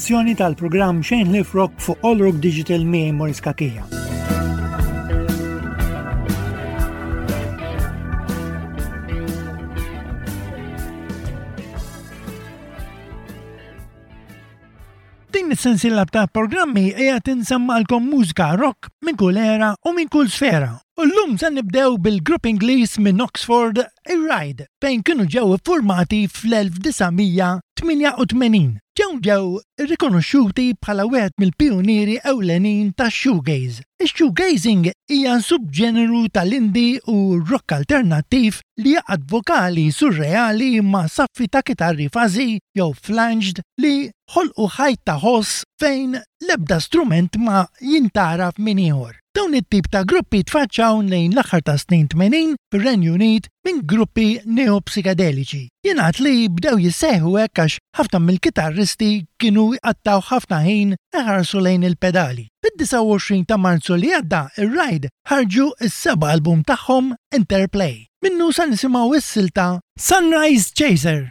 Azzjoni tal-programm Xejn Ħlief Rock fuq Olruk Digital mi Morris Kakija. Din is-sensilla ta' programmi hija tinsammalkom mużika rock minn kull era u minn kull sfera U llum se nibdew bil-grupp Ingliż minn Oxford, ir-Ryde, fejn kienu ġew iffurmati fl-1988. Dawn ġew irrikonoxxuti bħala wieħed mill-pijunieri ewlenin tax-shoegaze. Ix-shoegazing hija subġeneru tal-indie u r-rock alternattiv li jgħaqqad vokali surreali ma' saffi ta' kitarri fażi jew flanged li jħolqu ħajt ta' ħoss fejn l-ebda strument ma jintgħaraf minn ieħor. Dawn it-tip ta' gruppi tfaċċaw lejn l-aħħar tas-snin tmenin fir-Renju Unit minn gruppi neopsikadeliċi. Jingħad li bdew jisseħħu hekk għax ħafna mill-kitarristi kienu jqattgħu ħafna ħin iħarsu lejn il-pedali. Fid-29 ta' Marzu li għadda r-Ride ħarġu s-seba' album tagħhom Interplay. Minnu se nisimgħu s-silta Sunrise Chaser.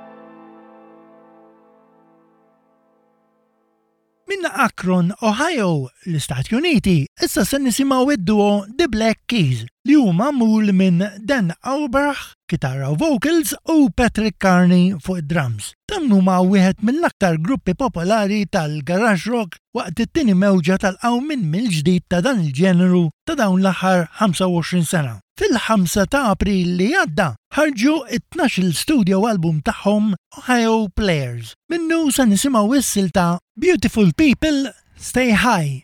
Minn Akron, Ohio, l-Istati Uniti, issa se nisimgħu d-duo The Black Keys li hu magħmul minn Dan Auerbach, kitarra u vocals, u Patrick Carney fuq id-drums. Dawn huma wieħed mill-aktar gruppi popolari tal-garage rock waqt it-tieni mewġa tal-qawmien mill-ġdid ta' dan il-ġeneru ta' dawn l-aħħar 25 sena. Fil-5 ta' April li għadda ħarġu t-tnax-il studio album tagħhom Ohio Players. Minnu se nisimgħu s-silta Beautiful People Stay High.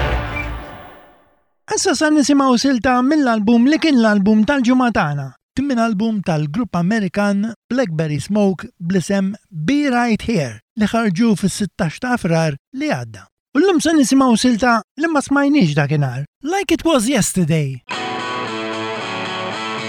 Issa sa nisimgħu silta mill-album li kien l-album tal-ġimgħa tagħna. Din minn album tal-grupp Amerikan Blackberry Smoke bl-isem Be Right Here li ħarġu fis-sittax ta' Frar li għadda. U llum se nisimgħu silta li ma smajniex dakinhar, Like It Was Yesterday.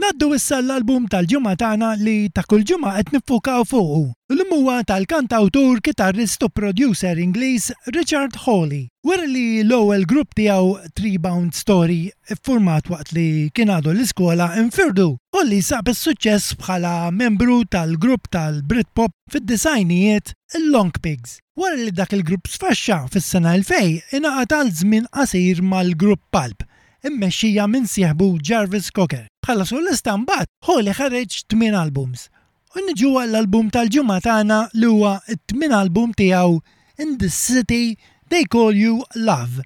Ngħaddu issa għall-album tal-ġimgħa tagħna li ta' kull ġimgħa qed niffukaw fuqu. Illum huwa tal-kantawtur, kitarrist u producer Ingliż Richard Hawley. Wara li l-ewwel grupp tiegħu, Tree Bound Story, iffurmat waqt li kien għadu l-iskola, infirdu, Hawley sab is-suċċess bħala membru tal-grupp tal-Britpop fid-disgħinijiet, il-Long Pigs. Wara li dak il-grupp sfaxxa fis-sena 2000, ingħaqad għal żmien qasir mal-grupp Pulp, immexxija minn sieħbu Jarvis Cocker. Bħala solista mbagħad, Holly ħareġ tmien albums. U niġu għall-album tal-ġimgħa tagħna li huwa t-tmien album tiegħu In This City They Call You Love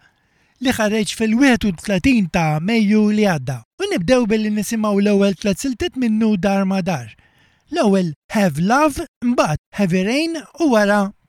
li ħareġ fil-31 ta' Mejju li għadda. U nibdew billi nisimgħu l-ewwel tliet siltiet minnu dar ma' dar. L-ewwel Have Love, imbagħad Heavy Rain u wara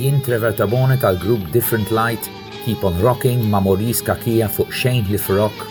Jien Trevor Tabone tal-grupp Different Light, Keep on Rocking ma' Maurice Cachia fuq Xejn Ħlief Rock,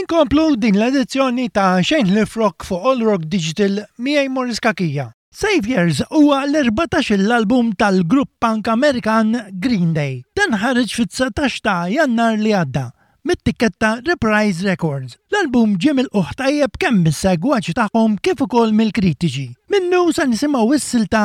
Inkomplu din l-edizzjoni ta' Xejn Ħlifrok fuq All Rock Digital miegħi Morris Kakija. Saviours huwa l-erbatax l-album tal-grupp punk Amerikan Green Day. Dan ħareġ fit-dsatax ta' Jannar li għadda, mit-tikketta Reprise Records. L-album ġie milqugħ tajjeb kemm mis-segwaċi tagħhom kif ukoll mill-kritiċi. Minnu se nisimgħu s-silta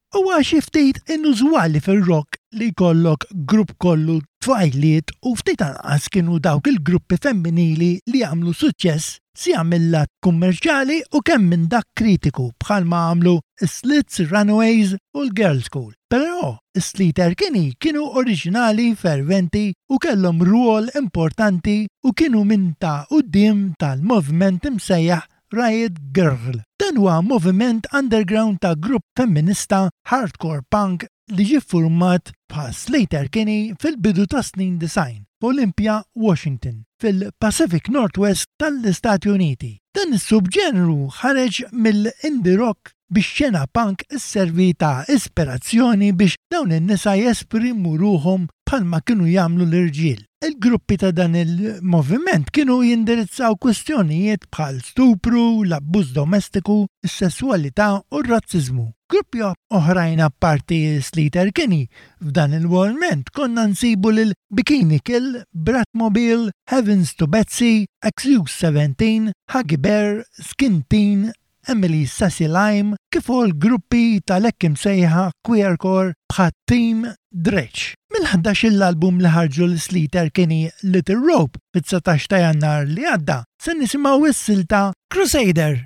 Huwa xi ftit inużwali fir-rock li jkollok grupp kollu tfajliet u ftit anqas kienu dawk il-gruppi femminili li għamlu suċċess sija mil-lat kummerċjali u kemm minn dak kritiku bħalma għamlu s-Slits, Runaways u l-Girls School. Però s-Slits Erkini kienu oriġinali, ferventi u kellhom rwol importanti u kienu minn ta' quddiem tal-moviment imsejjaħ Riot Grrl. Dan huwa moviment underground ta' grupp femminista hardcore punk li ġie ffurmat bħal Sleater-Kinney fil-bidu tas-snin disgħin f'Olympia, Washington, fil-Pacific Northwest tal-Istati Uniti. Dan is-subġenru ħareġ mill-indie rock bix-xena punk sservi ta' ispirazzjoni biex dawn in-nisa jesprimu ruħhom bħalma kienu jagħmlu l-irġiel. Il-gruppi ta' dan il-moviment kienu jindirizzaw kwistjonijiet bħal stupru, l-abbuż domestiku, is-sesswalità u r-razziżmu. Gruppi oħrajn apparti Sleater-Kinney, f'dan il-moviment konna nsibu lil Bikini Kill, Bratmobile, Heavens to Betsy, Excuse Seventeen, Huggy Bear, Skin Teen, Emily Sassi-Lime kif ukoll gruppi tal-hekk imsejħa queercore bħat Team Dretx. Mill-ħdax-il album li ħarġu l-Sleater kien hi Little Rope fit-dsatax ta' Jannar li għadda, se nisimgħu s-silta Crusader.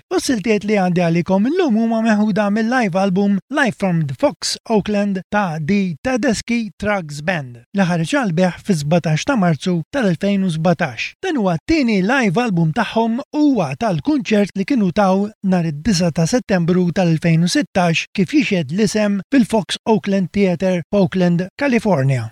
U s-siltiet li għandi għalikom illum huma meħuda mill-live album Live from the Fox Oakland ta' The Tedeschi Trucks Band li ħareġ għall-bejħ fis-17 ta' Marzu tal-2017. Dan huwa t-tieni live album tagħhom u huwa tal-kunċert li kienu taw nhar id-disgħa ta' Settembru tal-2016 kif jixhed l-isem fil-Fox Oakland Theatre f'Oakland, California.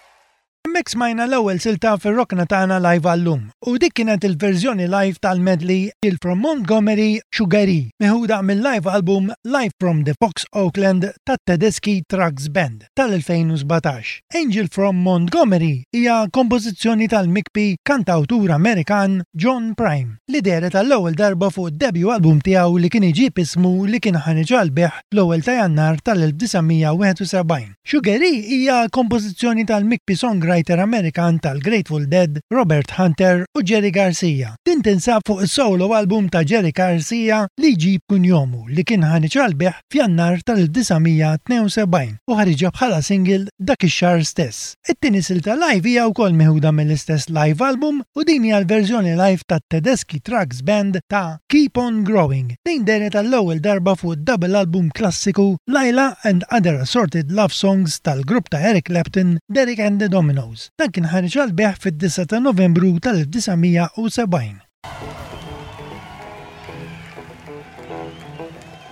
Hemmhekk smajna l-ewwel silta fir-rokna tagħna live għal-lum u dik kienet il-verżjoni live tal-medley Chill From Montgomery, Sugaree, meħuda mil-live album Live From The Fox Oakland tat-Tedeschi Trucks Band tal-2017. Angel From Montgomery hija kompożizzjoni tal-mikbi kantawtur Amerikan John Prime li dehret għall-ewwel darba fuq id-debut album tiegħu li kien iġib ismu li kien ħareġ għall-bejgħ fl-ewwel ta' Jannar tal-1971. Sugary hija kompożizzjoni tal-Micpi songwriter Amerikan tal-Grateful Dead, Robert Hunter u Jerry Garcia. Din tinsab fuq is-solo album ta' Jerry Garcia li jġib kunjomu li kien ħa niċċrah l-bejħ f'Jannar tal-1972 u ħariġha bħala single dak ix-xahar stess. It-tieni silta live hija wkoll meħuda mill-istess live album u din hija l-verżjoni live tat-Tedeschi Trucks Band ta' Keep On Growing li ndehret għall-ewwel darba fuq id-double album klassiku Laila and Other Assorted Love Songs tal-grupp ta' Eric Clapton, Derek and the Dominos. Dan kien ħareġ għall-bejgħ fid-disgħa ta' Novembru tal-1970.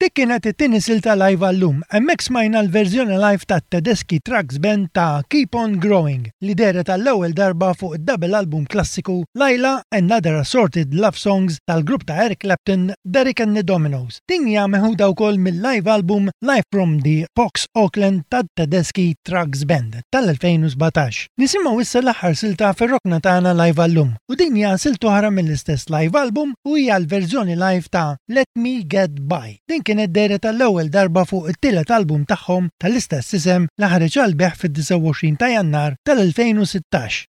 Dik kienet it-tieni silta live għal-lum. Hemmhekk smajna l-verżjoni live tat-Tedeschi Trucks Band ta' Keep On Growing li dehret għall-ewwel darba fuq id-double album klassiku Laila and Other Assorted Love Songs tal-grupp ta' Eric Clapton, Derek and the Dominos. Din hija meħuda wkoll mil-live album Live From The Box Auckland tat-Tedeschi Trucks Band. tal-2017. Nisimgħu issa l-aħħar silta fir-rokna tagħna Live Għal-Lum u din hija silta oħra mill-istess live album u hija l-verżjoni live ta' Let Me Get By. Din kienet dehret għall-ewwel darba fuq it-tielet album tagħhom tal-istess isem li ħareġ għall-bejgħ fid-29 ta' Jannar tal-2016.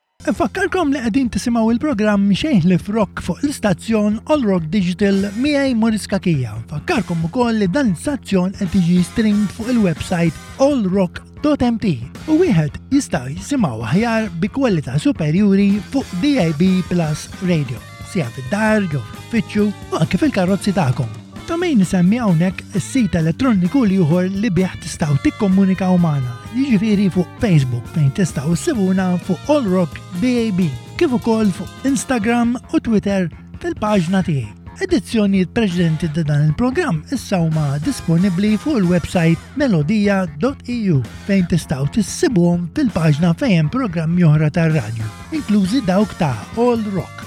Infakkarkom li qegħdin tisimgħu il-programm xejn ħlief rock fuq l-istazzjon All Rock Digital miegħi Morris Kakija. Infakkarkom ukoll li dan l-istazzjon qed jiġi stream fuq il-website allrock.com Totem.t u wieħed jista' jisimgħu aħjar bi kwalità superjuri fuq DAB Plus Radio. Sija fid-dar, jew fl-uffiċċju, u anke fil-karozzi tagħkom. Ta' min isemmi hawnhekk is-sit elettroniku li ieħor li bih tistgħu tikkomunikaw magħna, jiġifieri fuq Facebook fejn tistgħu ssibuna fuq All Rock BAB, kif ukoll fuq Instagram u Twitter fil-paġna tiegħi. Edizzjonijiet preċedenti ta' dan il-programm issa huma disponibbli fuq il-website melodija.eu fejn tistgħu tissibuhom fil-paġna fejn programmi oħra tar-radju. inklużi dawk ta' All Rock.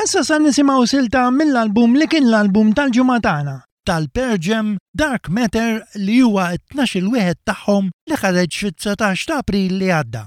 Issa sa nisimaw silta mill-album li kien l-album tal-ġumatana tal-Perġem Dark Matter li huwa t-12 wieħed tagħhom li ħareġ fit-19 ta' April li għadda.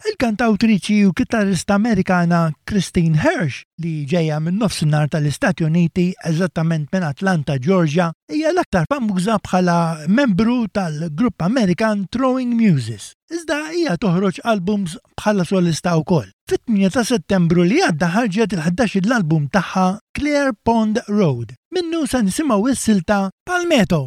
Il-kantawtriċi u kitarrista Amerikana Christine Hirsch, li ġejja min-Nofsinhar tal-Istati Uniti, eżattament minn Atlanta, Georgia, hija l-aktar famuża bħala membru tal-grupp Amerikan Throwing Muses, iżda hija toħroġ albums bħala solista wkoll. Fit-8 ta' Settembru li għadda ħarġet il-ħdax-il album tagħha Clear Pond Road. Minnu se nisimgħu s-silta Palmetto.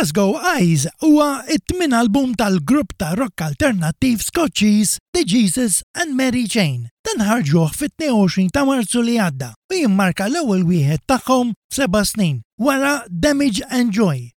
Glasgow Eyes huwa t-tmien album tal-grupp ta' rock alternattiv Skoċċiż The Jesus and Mary Chain. Dan ħarġuh fit-22 ta' Marzu li għadda u jimmarka l-ewwel wieħed tagħhom f'seba' snin wara Damage and Joy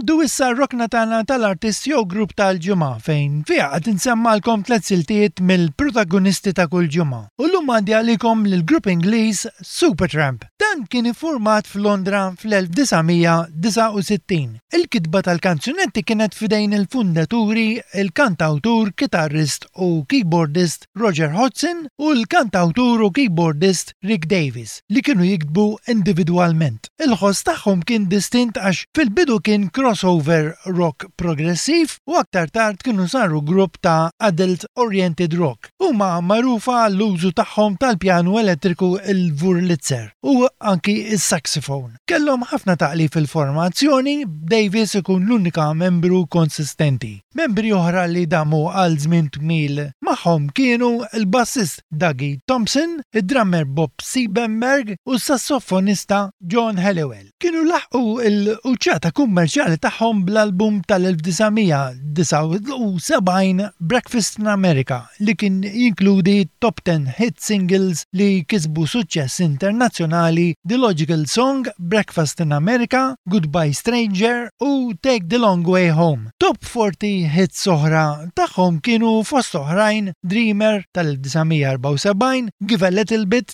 Naddu issa r-rokna tagħna tal-artist jew grupp tal-ġimgħa fejn fiha qed insemmalkom tliet siltiet mill-protagonisti ta' kull ġimgħa. U llum għandi għalikom lill-grupp Ingliż Supertramp. Dan kien iffurmat f'Londra fl-1969. Il-kitba tal-kanzunetti kienet f'idejn il-fundaturi, il-kantawtur, kitarrist u keyboardist Roger Hodgson u l-kantawtur u keyboardist Rick Davies, li kienu jiktbu individwalment. Il-ħoss tagħhom kien distint għax fil-bidu kien crossover rock progressiv u aktar tard kienu saru grupp ta' adult-oriented rock. Huma magħrufa għall-użu tagħhom tal-pjanu elettriku il-Wurlitzer u anki s-saxophone. Kellhom ħafna taqlib fil-formazzjoni, b'Davis ikun l-unika membru konsistenti. Membri oħra li damu għal żmien twil magħhom kienu l-bassist Dougie Thompson, id-drummer Bob Siebenberg u s-saxofonista John Helliwell. kienu laħqu l-quċċata kummerċjali tagħhom bl-album tal-1979 Breakfast in America li kien jinkludi t-Top Ten Hit Singles li kisbu suċċess internazzjonali The Logical Song, Breakfast in America, Goodbye Stranger u Take the Long Way Home. Top Forty Hits oħra tagħhom kienu fost oħrajn Dreamer tal-1974, Give a Little Bit,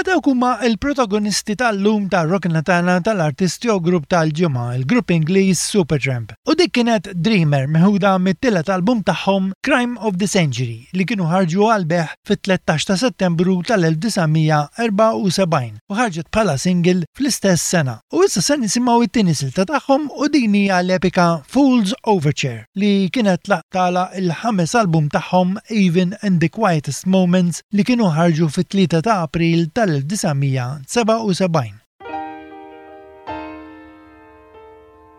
Mela dawk huma l-protagonisti tal-lum ta' Rokna Tana tal-artisti u grupp tal-ġimgħa, il-grupp Ingliż Supertramp. U dik kienet Dreamer meħuda mit-tielet album tagħhom Crime of the Century li kienu ħarġu għall-bejħ fit-13 ta' Settembru tal-1974. u ħarġet bħala single fl-istess sena u issa se nisimgħu t-tieni silta tagħhom u din hija l-epika Fool's Overture li kienet tlaqt tagħlaq il-ħames album tagħhom Even in the Quietest Moments li kienu ħarġu fit-tlieta ta' April tal-1977.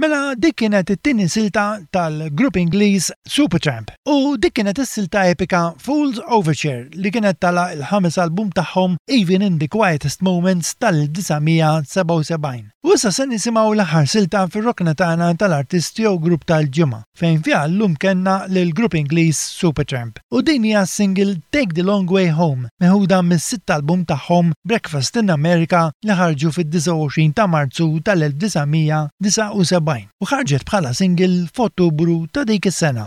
Mela dik kienet it-tieni silta tal-grupp Ingliż Supertramp u dik kienet is-silta epika Fool's Overture li kienet tagħlaq il-ħames album tagħhom Even in the Quietest Moments tal-1977. U issa se nisimgħu l-aħħar silta fir-rokna tagħna tal-Artist jew Grupp tal-Ġimgħa. fejn fiha llum kellna lill-grupp Ingliż Supertramp u din hija s-single Take the Long Way Home meħuda mis-sitt album tagħhom Breakfast in America li ħarġu fid-29 ta' Marzu tal-1979 u ħarġet bħala single f'Ottubru ta' dik is-sena.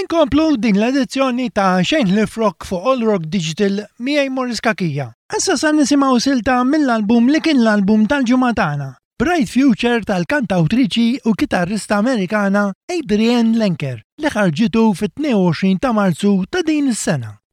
Inkomplu din l-edizzjoni ta' xejn li frok fuq All Rock Digital miegħi Morris Kakija. Issa sa nisimgħu silta mill-album li kien l-album tal-ġimgħa tagħna, Bright Future tal-kantawtriċi u kitarrista Amerikana Adrienne Lenker li ħarġitu fit-22 ta' Marzu ta' din is-sena.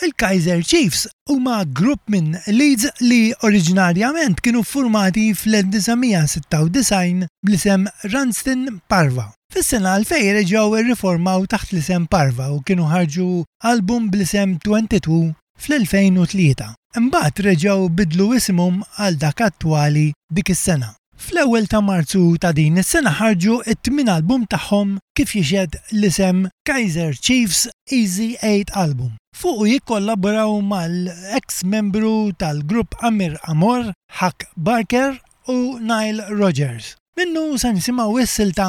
Il-Kaizer Chiefs huma grupp minn Leeds li oriġinarjament kienu ffurmati fl-1996 bl-isem Runston Parva. Fis-sena 2000 reġgħu rriformaw taħt l-isem Parva u kienu ħarġu album bl-isem Twenty Two fl-2003. Imbagħad reġgħu biddlu isimhom għal dak attwali dik is-sena. Fl-ewwel ta' Marzu ta' din is-sena ħarġu t-tmien album tagħhom kif jixhed l-isem Kaizer Chiefs Easy Eight Album. Fuqu jikkollaboraw mal-ex membru tal-grupp Amir Amor, Haq Barker u Nile Rodgers. Minnu se nisimgħu s-silta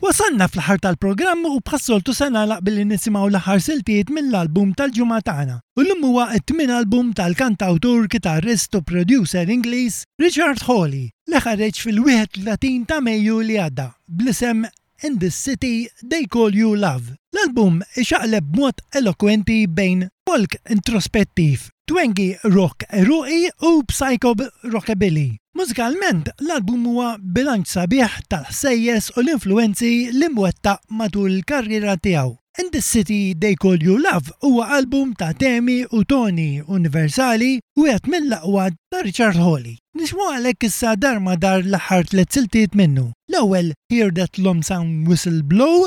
Wasalna fl-aħħar tal-programm u bħas-soltu se nagħlaq billi nisimgħu l-aħħar siltiet mill-album tal-ġimgħa tagħna u llum huwa t-tmien album tal-kantawtur, kitarrist u producer Ingliż Richard Hawley li ħareġ fil-31 ta' Mejju li għadda bl-isem In This City They Call You Love. L-album ixaqleb b'mod elokwenti bejn folk introspettiv, Twengi rock eruqi u psychob rockabilly. Mużikalment, l-album huwa bilanċ sabiħ tal-ħsejjes u l-influwenzi li mwettaq matul il-karriera tiegħu. In This City They Call You Love huwa album ta' temi u toni universali, wieħed mill-aqwa ta' Richard Hawley. Nisimgħu għalhekk issa dar ma' dar l-aħħar tliet siltiet minnu. L-ewwel, Hear That Lonesome Whistle Blow,